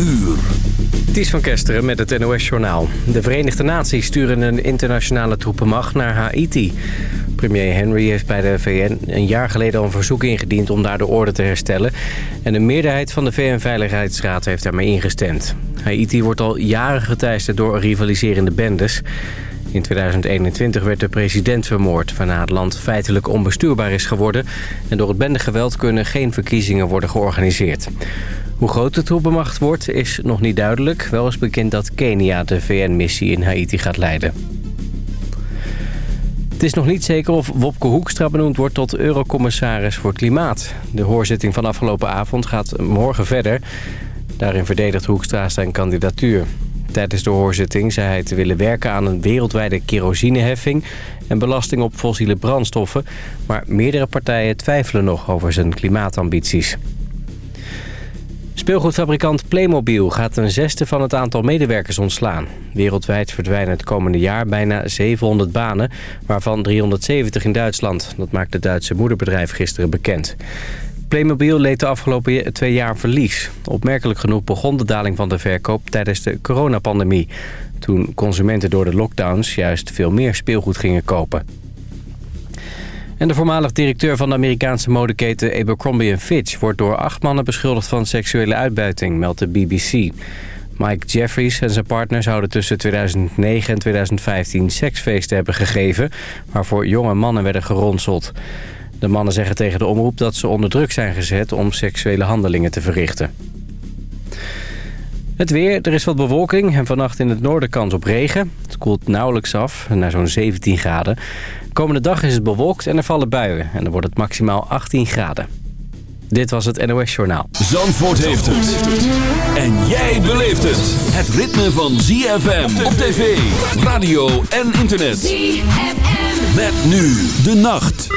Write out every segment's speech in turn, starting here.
uur. Ties van Kesteren met het NOS-journaal. De Verenigde Naties sturen een internationale troepenmacht naar Haiti. Premier Henry heeft bij de VN een jaar geleden een verzoek ingediend om daar de orde te herstellen. En een meerderheid van de VN-veiligheidsraad heeft daarmee ingestemd. Haiti wordt al jaren geteisterd door rivaliserende bendes. In 2021 werd de president vermoord, waarna het land feitelijk onbestuurbaar is geworden. En door het bendegeweld kunnen geen verkiezingen worden georganiseerd. Hoe groot de troepenmacht wordt is nog niet duidelijk. Wel is bekend dat Kenia de VN-missie in Haiti gaat leiden. Het is nog niet zeker of Wopke Hoekstra benoemd wordt tot eurocommissaris voor klimaat. De hoorzitting van afgelopen avond gaat morgen verder. Daarin verdedigt Hoekstra zijn kandidatuur. Tijdens de hoorzitting zei hij te willen werken aan een wereldwijde kerosineheffing... en belasting op fossiele brandstoffen. Maar meerdere partijen twijfelen nog over zijn klimaatambities. Speelgoedfabrikant Playmobil gaat een zesde van het aantal medewerkers ontslaan. Wereldwijd verdwijnen het komende jaar bijna 700 banen, waarvan 370 in Duitsland. Dat maakt het Duitse moederbedrijf gisteren bekend. Playmobil leed de afgelopen twee jaar verlies. Opmerkelijk genoeg begon de daling van de verkoop tijdens de coronapandemie. Toen consumenten door de lockdowns juist veel meer speelgoed gingen kopen. En de voormalig directeur van de Amerikaanse modeketen Abercrombie Fitch... wordt door acht mannen beschuldigd van seksuele uitbuiting, meldt de BBC. Mike Jeffries en zijn partner zouden tussen 2009 en 2015 seksfeesten hebben gegeven... waarvoor jonge mannen werden geronseld. De mannen zeggen tegen de omroep dat ze onder druk zijn gezet om seksuele handelingen te verrichten. Het weer, er is wat bewolking en vannacht in het noorden kans op regen. Het koelt nauwelijks af, naar zo'n 17 graden. Komende dag is het bewolkt en er vallen buien. En dan wordt het maximaal 18 graden. Dit was het NOS Journaal. Zandvoort heeft het. En jij beleeft het. Het ritme van ZFM op tv, radio en internet. ZFM. Met nu de nacht.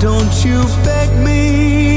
Anymore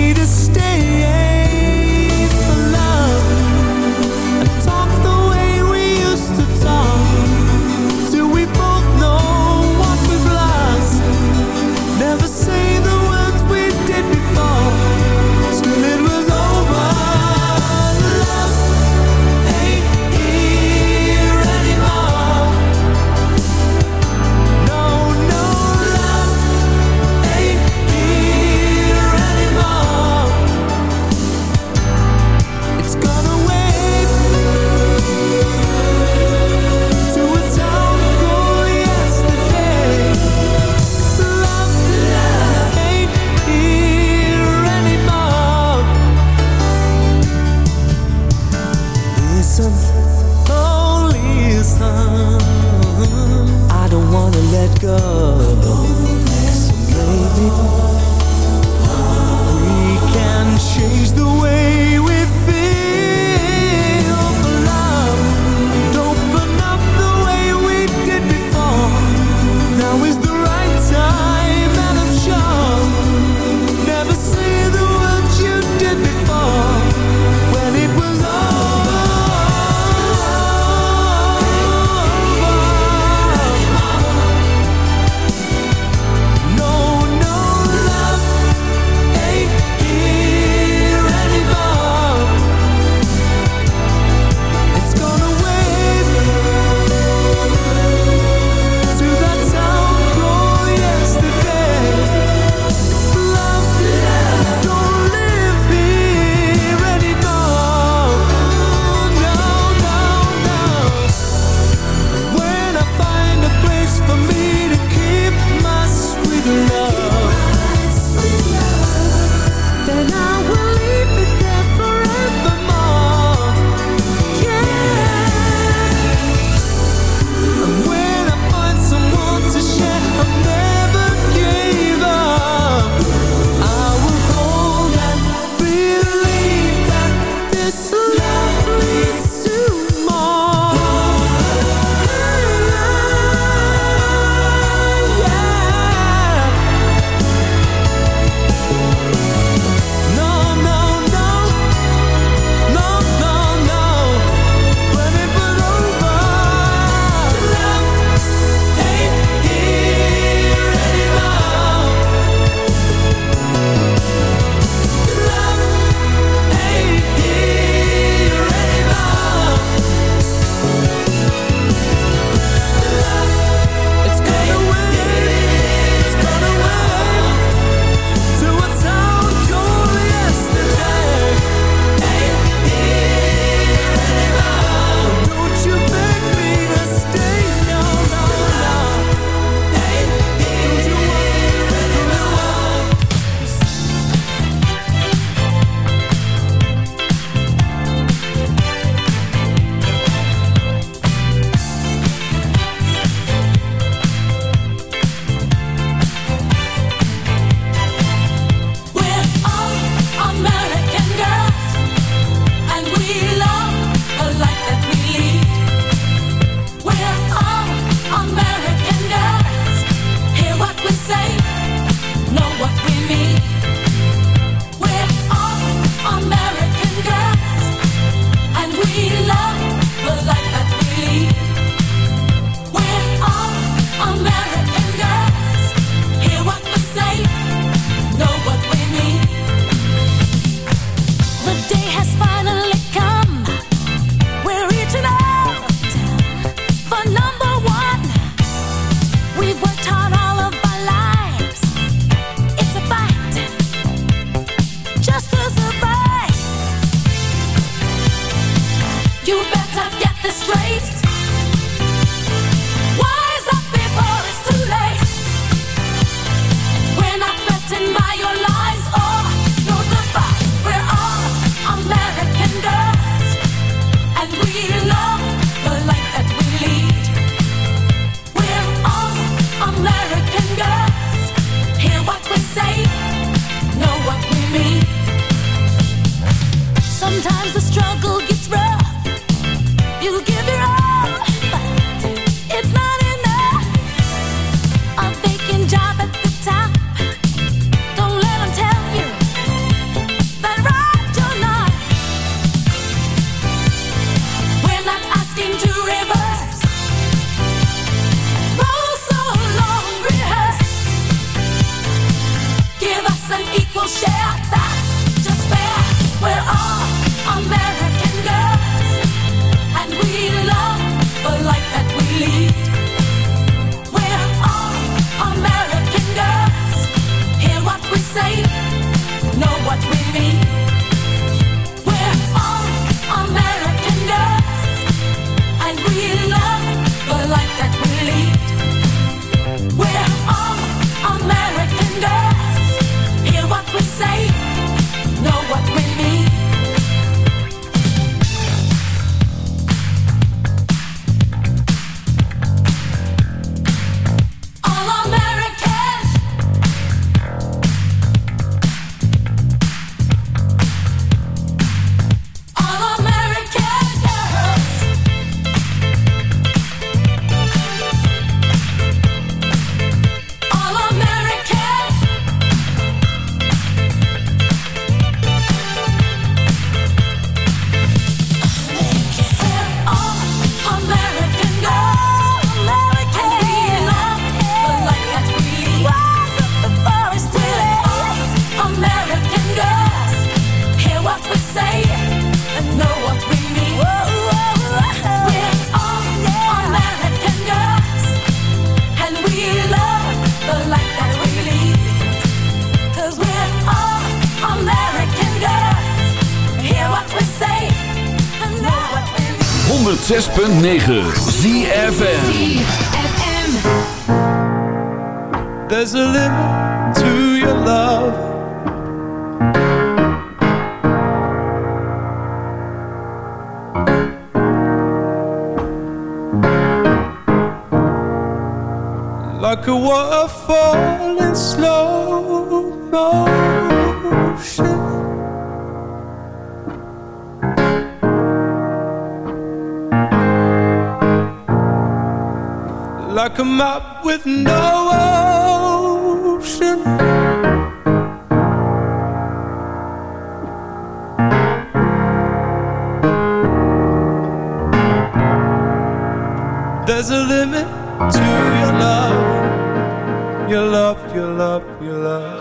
to your love, your love, your love, your love.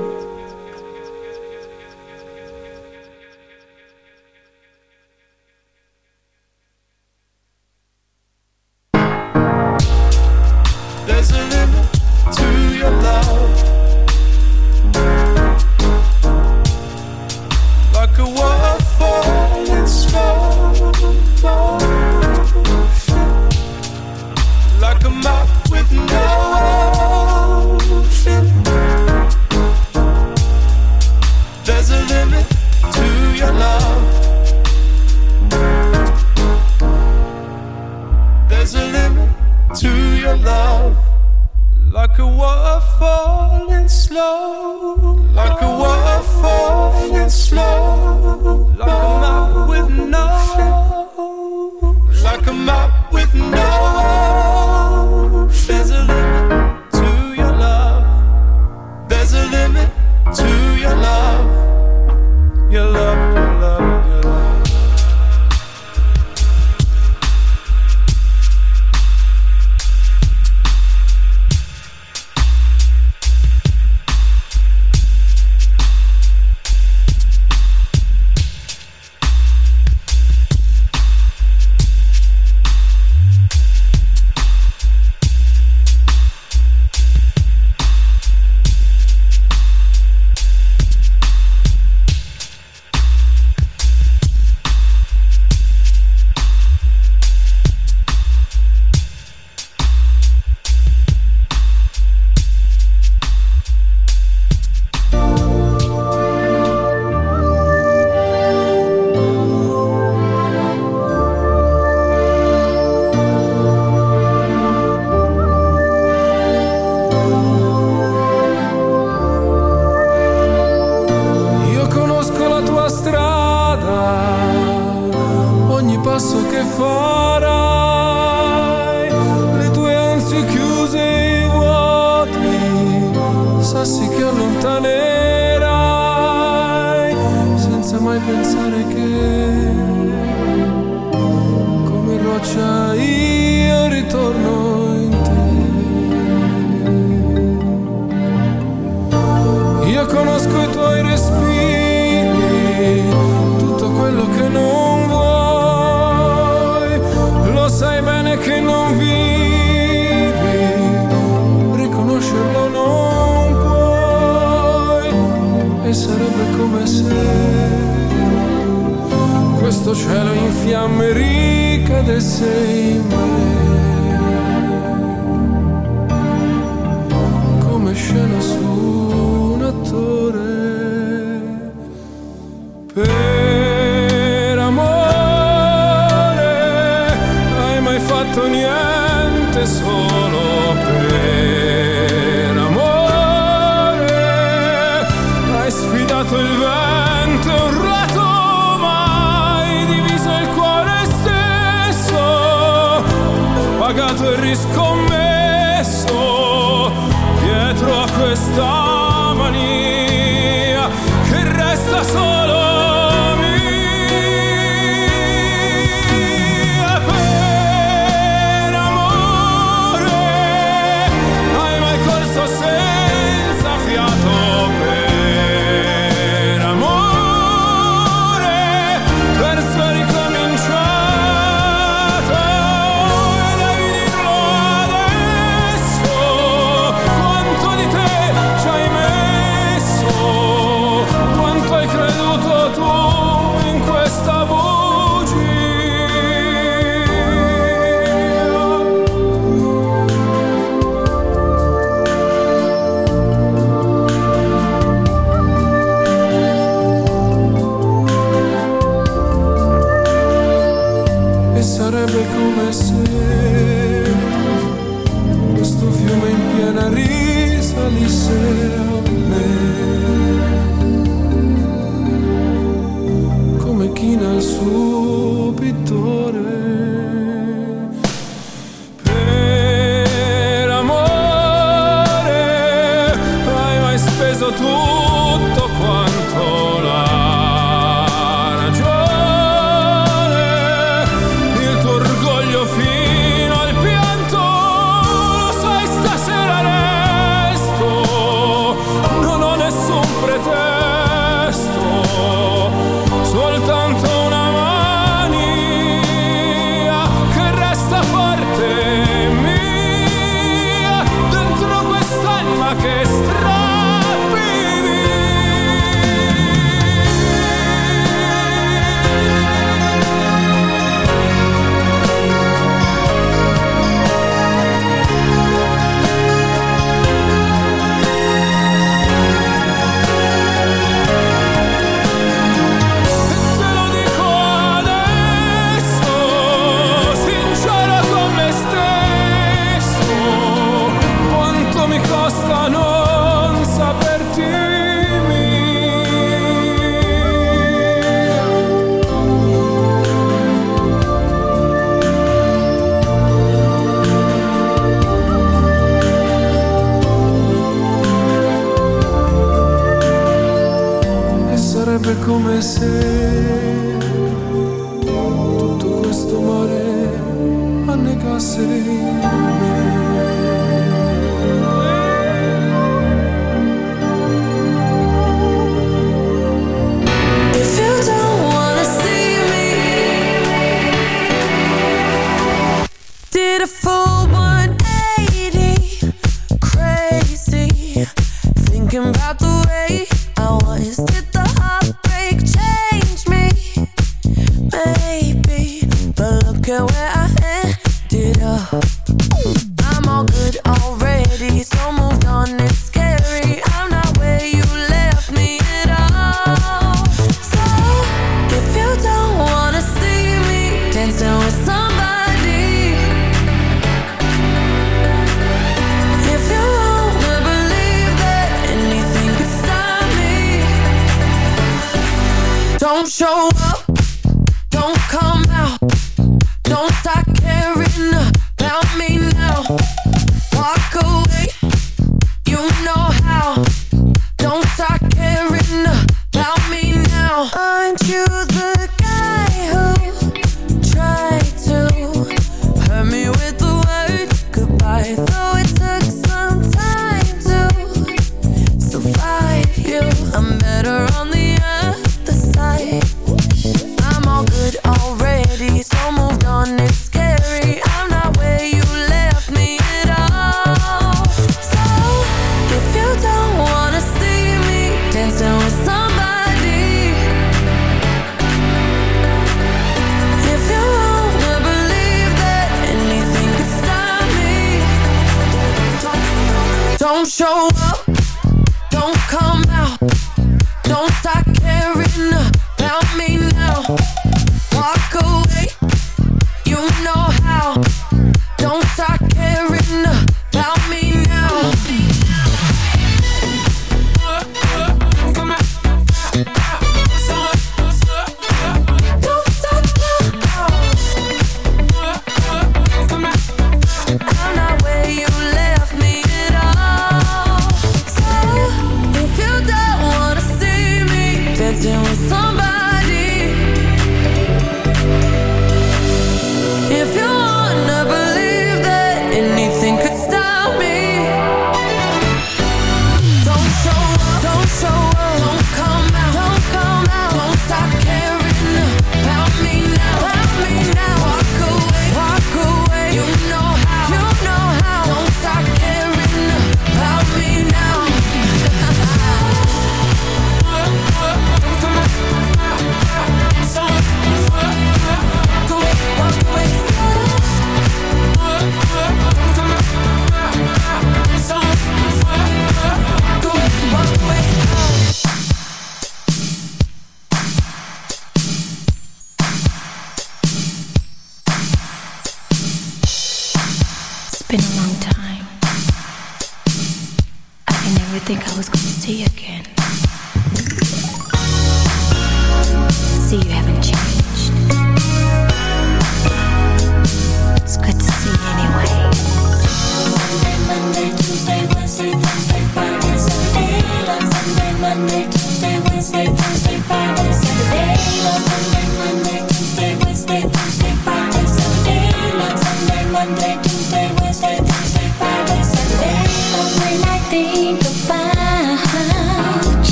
Special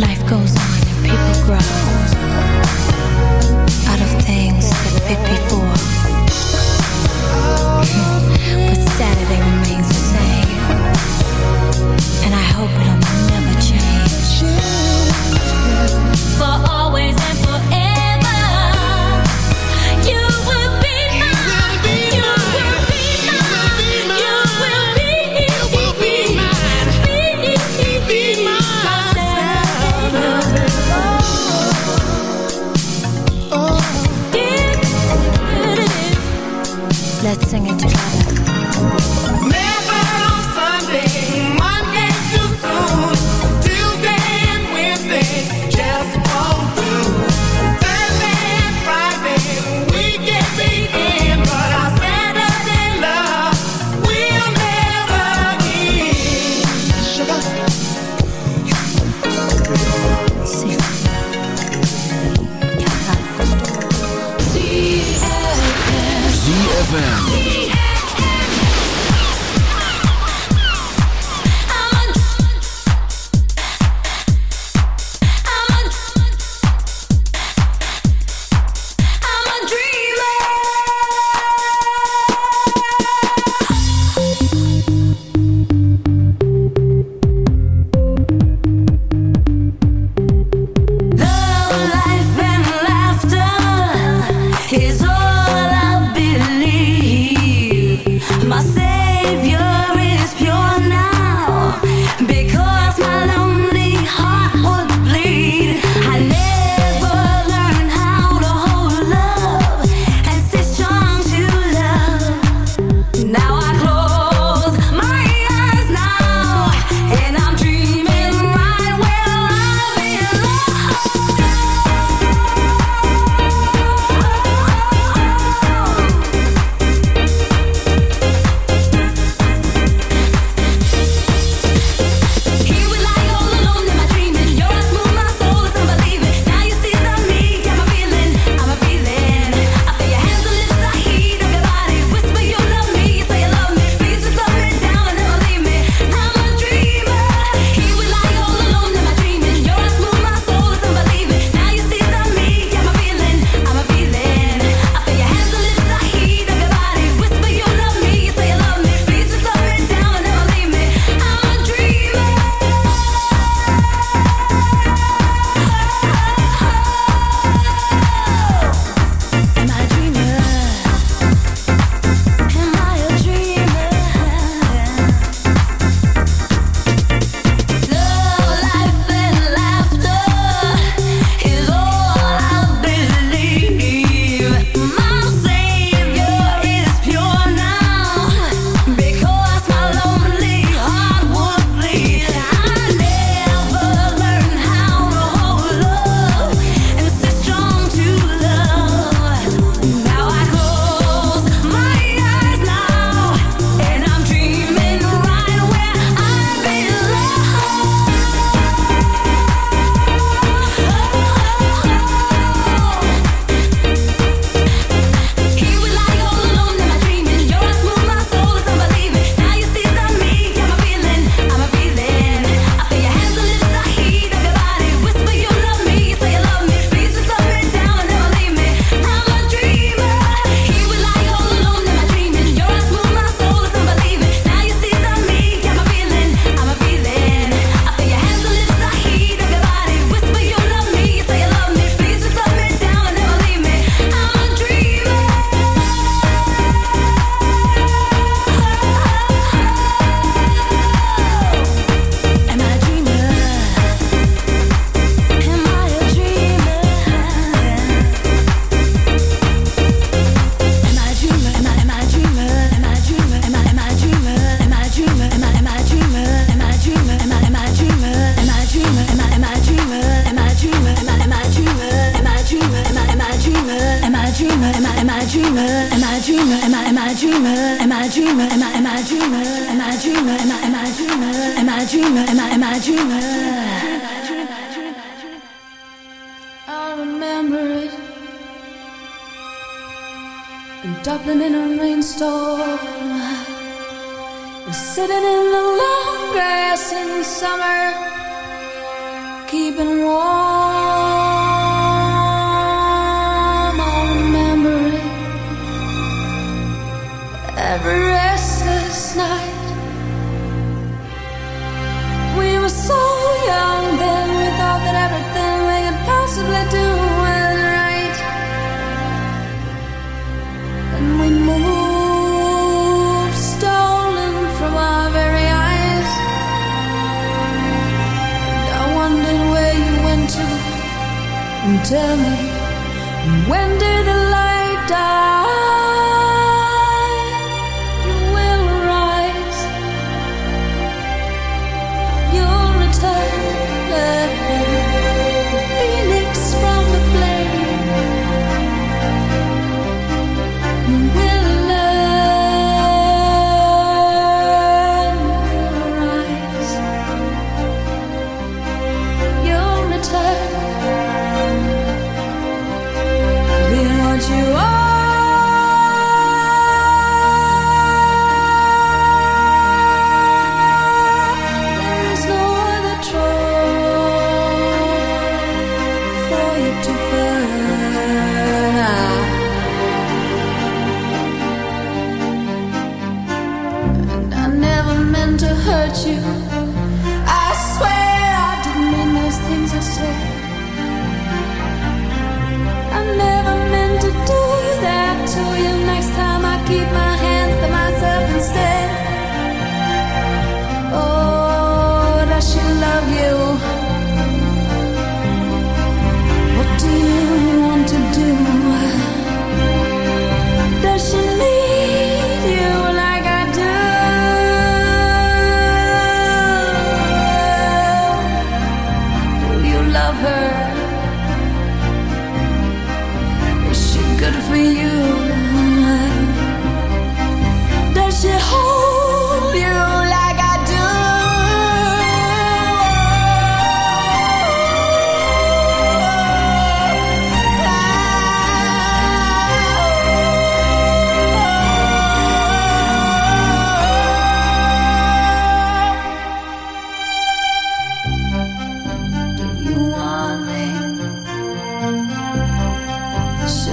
Life goes on and people grow out of things that fit before. but Saturday remains the same, and I hope it'll never change. For all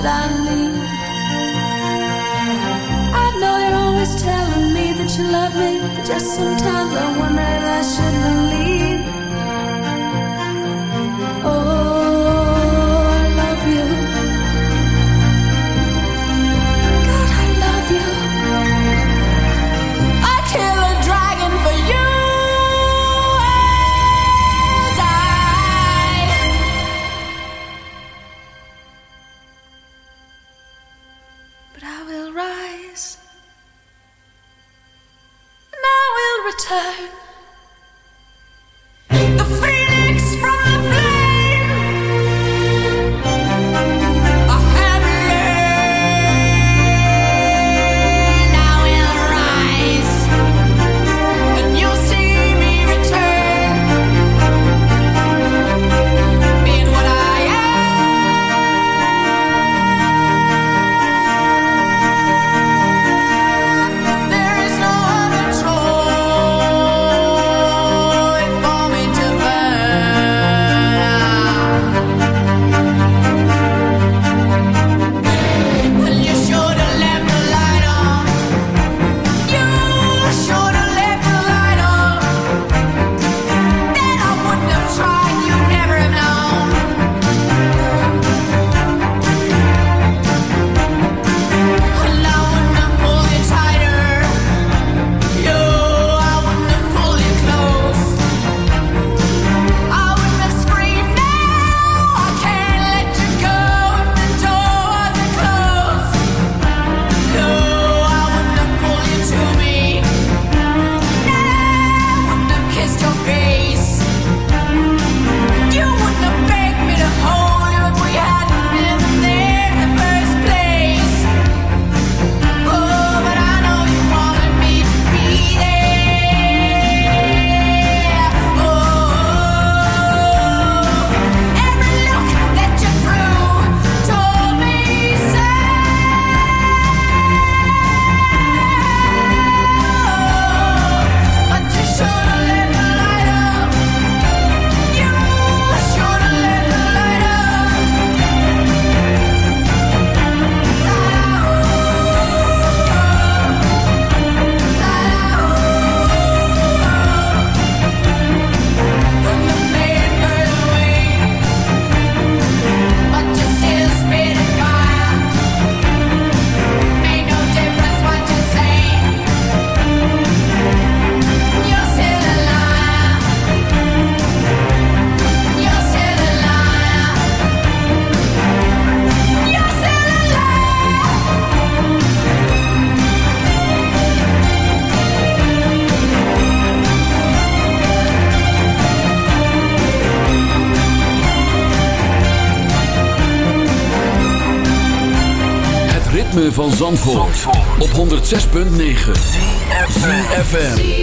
I need. I know you're always telling me that you love me, but just sometimes I wonder if I should believe. Oh. Op 106.9 CFFM